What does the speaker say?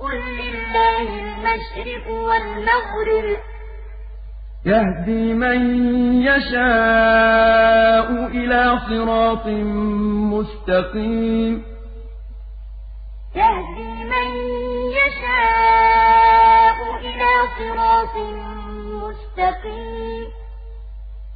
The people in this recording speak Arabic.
قل لله المشرق والمغرب. يهدي من يشاء إلى صراط مستقيم. يهدي من يشاء إلى صراط مستقيم.